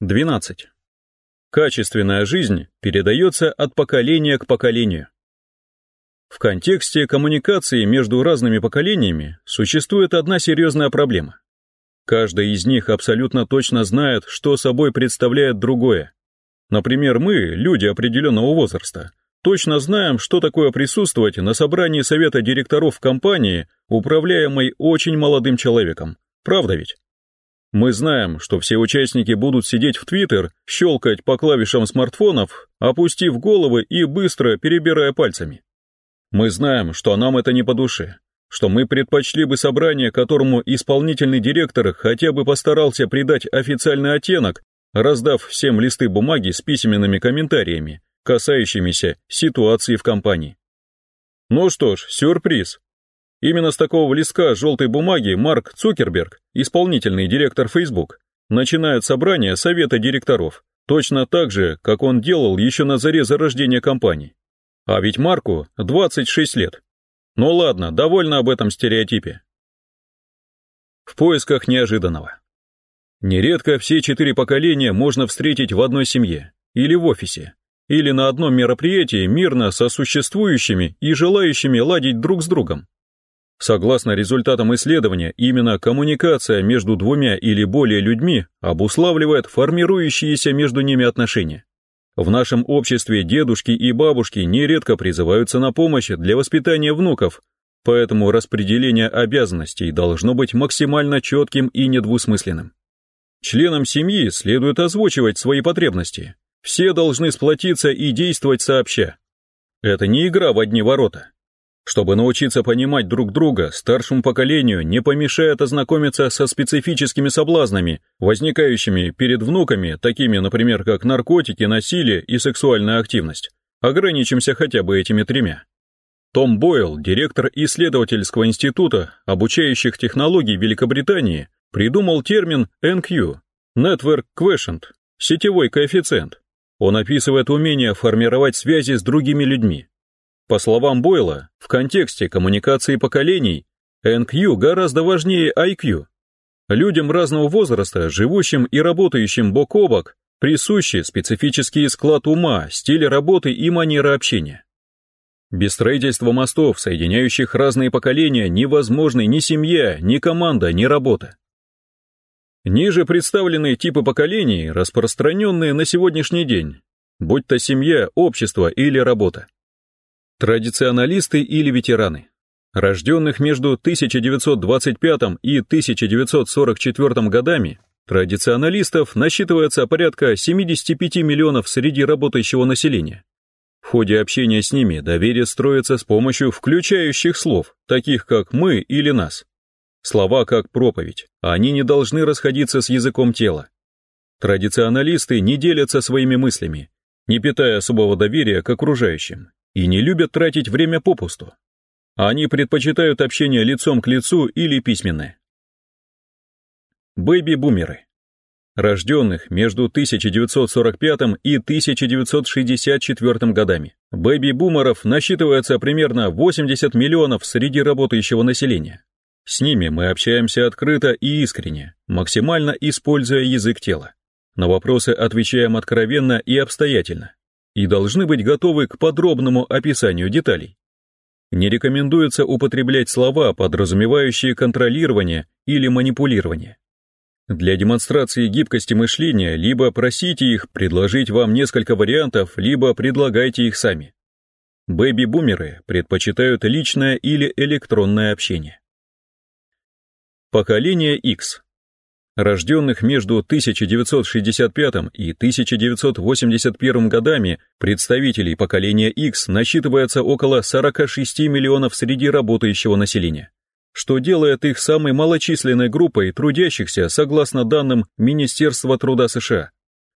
12. Качественная жизнь передается от поколения к поколению. В контексте коммуникации между разными поколениями существует одна серьезная проблема. Каждый из них абсолютно точно знает, что собой представляет другое. Например, мы, люди определенного возраста, точно знаем, что такое присутствовать на собрании совета директоров компании, управляемой очень молодым человеком. Правда ведь? Мы знаем, что все участники будут сидеть в Твиттер, щелкать по клавишам смартфонов, опустив головы и быстро перебирая пальцами. Мы знаем, что нам это не по душе, что мы предпочли бы собрание, которому исполнительный директор хотя бы постарался придать официальный оттенок, раздав всем листы бумаги с письменными комментариями, касающимися ситуации в компании. Ну что ж, сюрприз. Именно с такого листка желтой бумаги Марк Цукерберг, исполнительный директор Facebook, начинает собрание совета директоров, точно так же, как он делал еще на заре зарождения компании. А ведь Марку 26 лет. Ну ладно, довольно об этом стереотипе. В поисках неожиданного. Нередко все четыре поколения можно встретить в одной семье, или в офисе, или на одном мероприятии мирно сосуществующими и желающими ладить друг с другом. Согласно результатам исследования, именно коммуникация между двумя или более людьми обуславливает формирующиеся между ними отношения. В нашем обществе дедушки и бабушки нередко призываются на помощь для воспитания внуков, поэтому распределение обязанностей должно быть максимально четким и недвусмысленным. Членам семьи следует озвучивать свои потребности. Все должны сплотиться и действовать сообща. Это не игра в одни ворота. Чтобы научиться понимать друг друга, старшему поколению не помешает ознакомиться со специфическими соблазнами, возникающими перед внуками, такими, например, как наркотики, насилие и сексуальная активность. Ограничимся хотя бы этими тремя. Том Бойл, директор исследовательского института обучающих технологий Великобритании, придумал термин NQ – Network Quotient – сетевой коэффициент. Он описывает умение формировать связи с другими людьми, по словам Бойла, в контексте коммуникации поколений, NQ гораздо важнее IQ. Людям разного возраста, живущим и работающим бок о бок, присущи специфический склад ума, стиль работы и манера общения. Без строительства мостов, соединяющих разные поколения, невозможны ни семья, ни команда, ни работа. Ниже представлены типы поколений, распространенные на сегодняшний день, будь то семья, общество или работа. Традиционалисты или ветераны. Рожденных между 1925 и 1944 годами, традиционалистов насчитывается порядка 75 миллионов среди работающего населения. В ходе общения с ними доверие строится с помощью включающих слов, таких как «мы» или «нас». Слова как проповедь, они не должны расходиться с языком тела. Традиционалисты не делятся своими мыслями, не питая особого доверия к окружающим, и не любят тратить время попусту. Они предпочитают общение лицом к лицу или письменное. Бэби-бумеры. Рожденных между 1945 и 1964 годами. Бэби-бумеров насчитывается примерно 80 миллионов среди работающего населения. С ними мы общаемся открыто и искренне, максимально используя язык тела. На вопросы отвечаем откровенно и обстоятельно и должны быть готовы к подробному описанию деталей. Не рекомендуется употреблять слова, подразумевающие контролирование или манипулирование. Для демонстрации гибкости мышления либо просите их предложить вам несколько вариантов, либо предлагайте их сами. Бэби-бумеры предпочитают личное или электронное общение. Поколение X рожденных между 1965 и 1981 годами представителей поколения X насчитывается около 46 миллионов среди работающего населения, что делает их самой малочисленной группой трудящихся согласно данным Министерства труда США.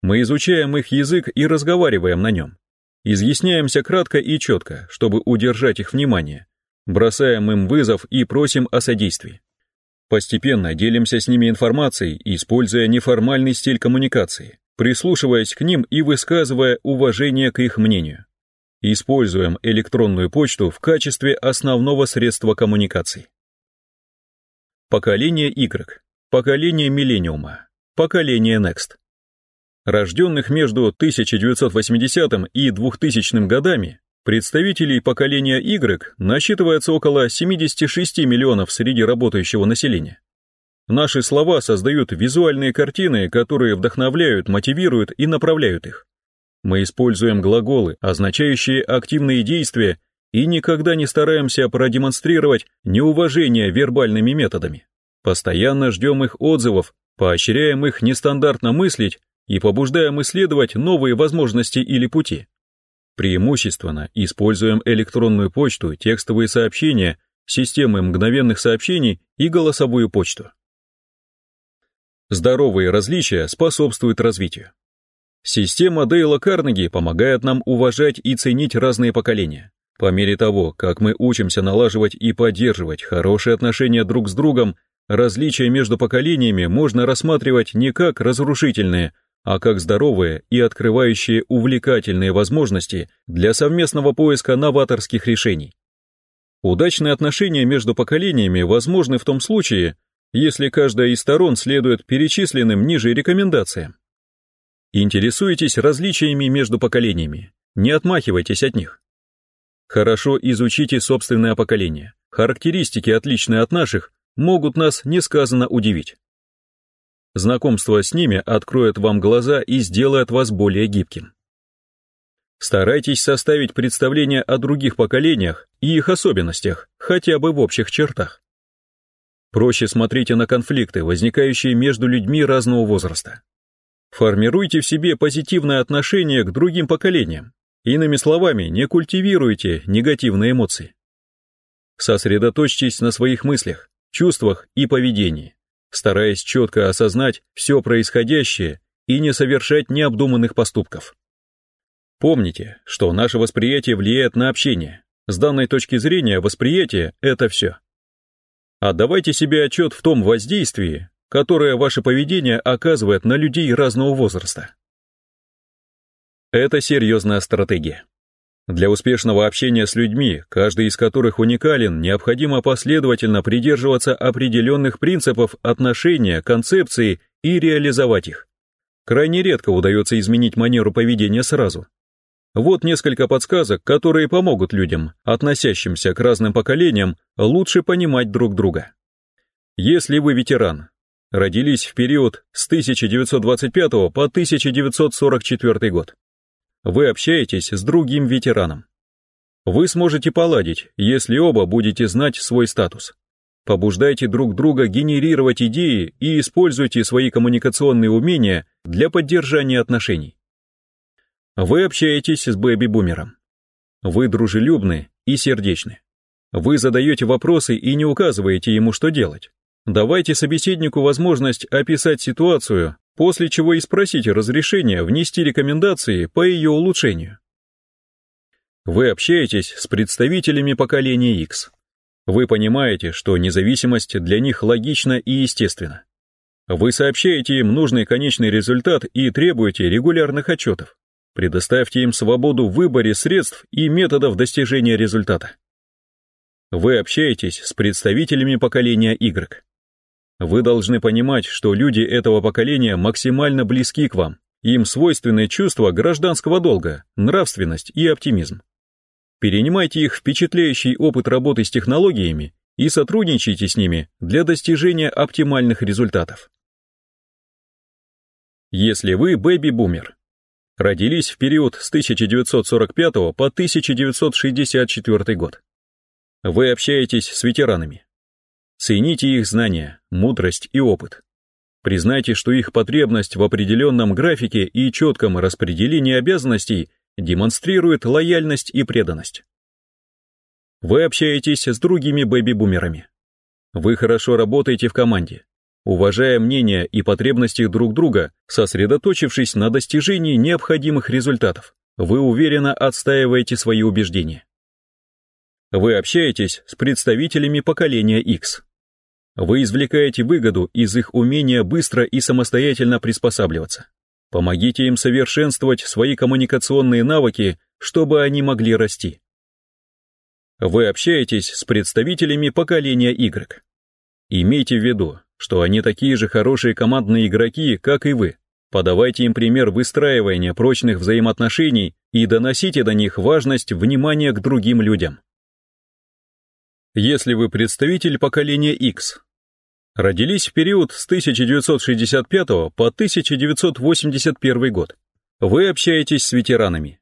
Мы изучаем их язык и разговариваем на нем. Изъясняемся кратко и четко, чтобы удержать их внимание. Бросаем им вызов и просим о содействии. Постепенно делимся с ними информацией, используя неформальный стиль коммуникации, прислушиваясь к ним и высказывая уважение к их мнению. Используем электронную почту в качестве основного средства коммуникации. Поколение Y, поколение Миллениума, поколение Next. Рожденных между 1980 и 2000 годами, представителей поколения Y насчитывается около 76 миллионов среди работающего населения. Наши слова создают визуальные картины, которые вдохновляют, мотивируют и направляют их. Мы используем глаголы, означающие активные действия, и никогда не стараемся продемонстрировать неуважение вербальными методами. Постоянно ждем их отзывов, поощряем их нестандартно мыслить и побуждаем исследовать новые возможности или пути. Преимущественно используем электронную почту, текстовые сообщения, системы мгновенных сообщений и голосовую почту. Здоровые различия способствуют развитию. Система Дейла Карнеги помогает нам уважать и ценить разные поколения. По мере того, как мы учимся налаживать и поддерживать хорошие отношения друг с другом, различия между поколениями можно рассматривать не как разрушительные, а как здоровые и открывающие увлекательные возможности для совместного поиска новаторских решений. Удачные отношения между поколениями возможны в том случае, если каждая из сторон следует перечисленным ниже рекомендациям. Интересуетесь различиями между поколениями, не отмахивайтесь от них. Хорошо изучите собственное поколение. Характеристики, отличные от наших, могут нас несказанно удивить. Знакомство с ними откроет вам глаза и сделает вас более гибким. Старайтесь составить представление о других поколениях и их особенностях, хотя бы в общих чертах. Проще смотрите на конфликты, возникающие между людьми разного возраста. Формируйте в себе позитивное отношение к другим поколениям. Иными словами, не культивируйте негативные эмоции. Сосредоточьтесь на своих мыслях, чувствах и поведении, стараясь четко осознать все происходящее и не совершать необдуманных поступков. Помните, что наше восприятие влияет на общение. С данной точки зрения восприятие – это все. Отдавайте себе отчет в том воздействии, которое ваше поведение оказывает на людей разного возраста. Это серьезная стратегия. Для успешного общения с людьми, каждый из которых уникален, необходимо последовательно придерживаться определенных принципов отношения, концепции и реализовать их. Крайне редко удается изменить манеру поведения сразу. Вот несколько подсказок, которые помогут людям, относящимся к разным поколениям, лучше понимать друг друга. Если вы ветеран, родились в период с 1925 по 1944 год. Вы общаетесь с другим ветераном. Вы сможете поладить, если оба будете знать свой статус. Побуждайте друг друга генерировать идеи и используйте свои коммуникационные умения для поддержания отношений. Вы общаетесь с бэби-бумером. Вы дружелюбны и сердечны. Вы задаете вопросы и не указываете ему, что делать. Давайте собеседнику возможность описать ситуацию, после чего и спросите разрешения внести рекомендации по ее улучшению. Вы общаетесь с представителями поколения X. Вы понимаете, что независимость для них логична и естественна. Вы сообщаете им нужный конечный результат и требуете регулярных отчетов. Предоставьте им свободу в выборе средств и методов достижения результата. Вы общаетесь с представителями поколения Y. Вы должны понимать, что люди этого поколения максимально близки к вам. Им свойственны чувства гражданского долга, нравственность и оптимизм. Перенимайте их впечатляющий опыт работы с технологиями и сотрудничайте с ними для достижения оптимальных результатов. Если вы бэби-бумер, родились в период с 1945 по 1964 год, вы общаетесь с ветеранами, Цените их знания, мудрость и опыт. Признайте, что их потребность в определенном графике и четком распределении обязанностей демонстрирует лояльность и преданность. Вы общаетесь с другими бэби-бумерами. Вы хорошо работаете в команде, уважая мнения и потребности друг друга, сосредоточившись на достижении необходимых результатов. Вы уверенно отстаиваете свои убеждения. Вы общаетесь с представителями поколения X. Вы извлекаете выгоду из их умения быстро и самостоятельно приспосабливаться. Помогите им совершенствовать свои коммуникационные навыки, чтобы они могли расти. Вы общаетесь с представителями поколения Y. Имейте в виду, что они такие же хорошие командные игроки, как и вы. подавайте им пример выстраивания прочных взаимоотношений и доносите до них важность внимания к другим людям. Если вы представитель поколения X, родились в период с 1965 по 1981 год, вы общаетесь с ветеранами,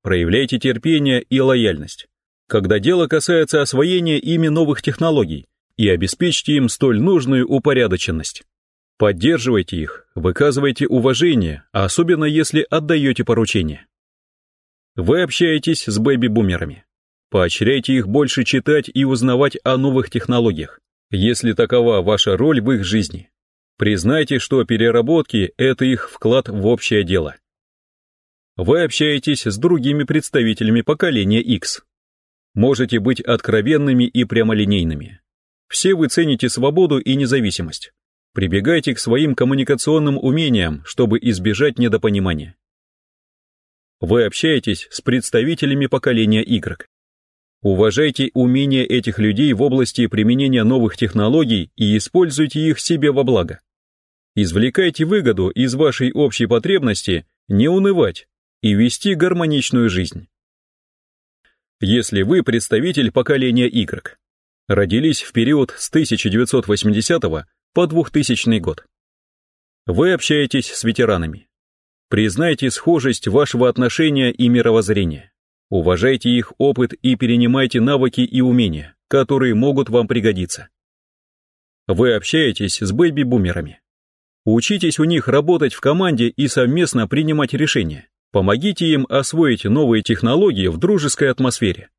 проявляйте терпение и лояльность, когда дело касается освоения ими новых технологий, и обеспечьте им столь нужную упорядоченность. Поддерживайте их, выказывайте уважение, особенно если отдаете поручения. Вы общаетесь с бэби-бумерами. Поощряйте их больше читать и узнавать о новых технологиях, если такова ваша роль в их жизни. Признайте, что переработки – это их вклад в общее дело. Вы общаетесь с другими представителями поколения X. Можете быть откровенными и прямолинейными. Все вы цените свободу и независимость. Прибегайте к своим коммуникационным умениям, чтобы избежать недопонимания. Вы общаетесь с представителями поколения Y. Уважайте умения этих людей в области применения новых технологий и используйте их себе во благо. Извлекайте выгоду из вашей общей потребности не унывать и вести гармоничную жизнь. Если вы представитель поколения Y, родились в период с 1980 по 2000 год. Вы общаетесь с ветеранами. Признайте схожесть вашего отношения и мировоззрения. Уважайте их опыт и перенимайте навыки и умения, которые могут вам пригодиться. Вы общаетесь с бэби-бумерами. Учитесь у них работать в команде и совместно принимать решения. Помогите им освоить новые технологии в дружеской атмосфере.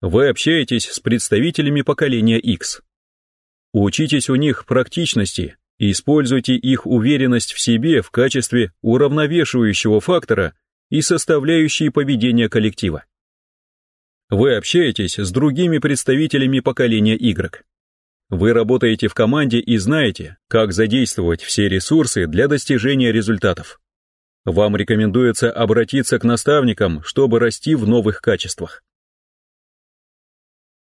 Вы общаетесь с представителями поколения X. Учитесь у них практичности и используйте их уверенность в себе в качестве уравновешивающего фактора и составляющей поведения коллектива. Вы общаетесь с другими представителями поколения Y. Вы работаете в команде и знаете, как задействовать все ресурсы для достижения результатов. Вам рекомендуется обратиться к наставникам, чтобы расти в новых качествах.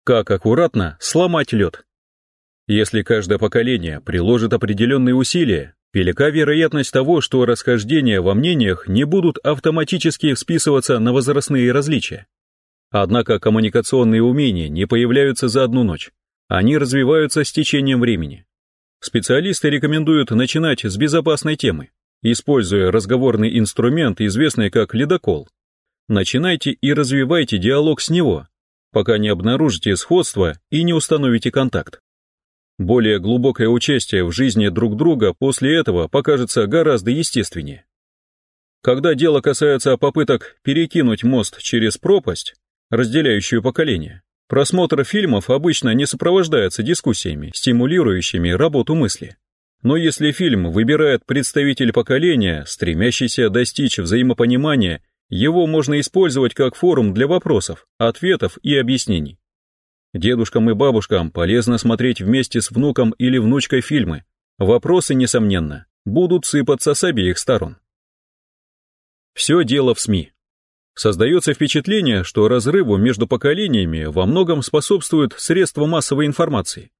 Как аккуратно сломать лед? Если каждое поколение приложит определенные усилия, велика вероятность того, что расхождения во мнениях не будут автоматически списываться на возрастные различия. Однако коммуникационные умения не появляются за одну ночь. Они развиваются с течением времени. Специалисты рекомендуют начинать с безопасной темы, используя разговорный инструмент, известный как ледокол. Начинайте и развивайте диалог с него, пока не обнаружите сходство и не установите контакт. Более глубокое участие в жизни друг друга после этого покажется гораздо естественнее. Когда дело касается попыток перекинуть мост через пропасть, разделяющую поколения, просмотр фильмов обычно не сопровождается дискуссиями, стимулирующими работу мысли. Но если фильм выбирает представитель поколения, стремящийся достичь взаимопонимания его можно использовать как форум для вопросов, ответов и объяснений. Дедушкам и бабушкам полезно смотреть вместе с внуком или внучкой фильмы. Вопросы, несомненно, будут сыпаться с обеих сторон. Все дело в СМИ. Создается впечатление, что разрыву между поколениями во многом способствуют средства массовой информации.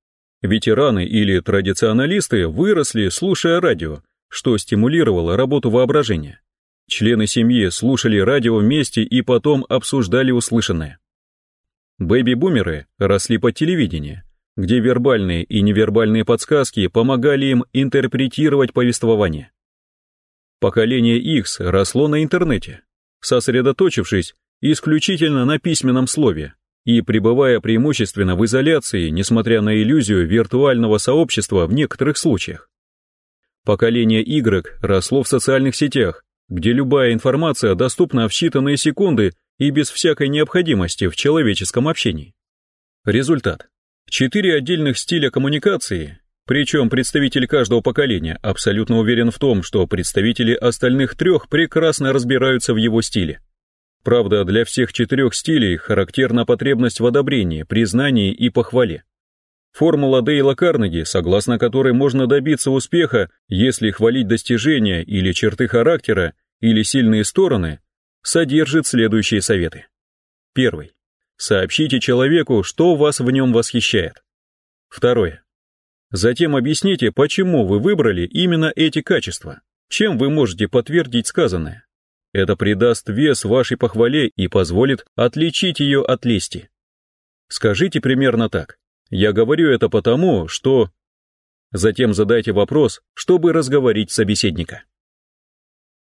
Ветераны или традиционалисты выросли, слушая радио, что стимулировало работу воображения. Члены семьи слушали радио вместе и потом обсуждали услышанное. Бэби-бумеры росли под телевидение, где вербальные и невербальные подсказки помогали им интерпретировать повествование. Поколение X росло на интернете, сосредоточившись исключительно на письменном слове и пребывая преимущественно в изоляции, несмотря на иллюзию виртуального сообщества в некоторых случаях. Поколение Y росло в социальных сетях, где любая информация доступна в считанные секунды и без всякой необходимости в человеческом общении. Результат. Четыре отдельных стиля коммуникации, причем представитель каждого поколения абсолютно уверен в том, что представители остальных трех прекрасно разбираются в его стиле. Правда, для всех четырех стилей характерна потребность в одобрении, признании и похвале. Формула Дейла Карнеги, согласно которой можно добиться успеха, если хвалить достижения или черты характера, или сильные стороны, содержит следующие советы. Первый. Сообщите человеку, что вас в нем восхищает. Второе. Затем объясните, почему вы выбрали именно эти качества. Чем вы можете подтвердить сказанное? Это придаст вес вашей похвале и позволит отличить ее от лести. Скажите примерно так. Я говорю это потому, что... Затем задайте вопрос, чтобы разговорить собеседника.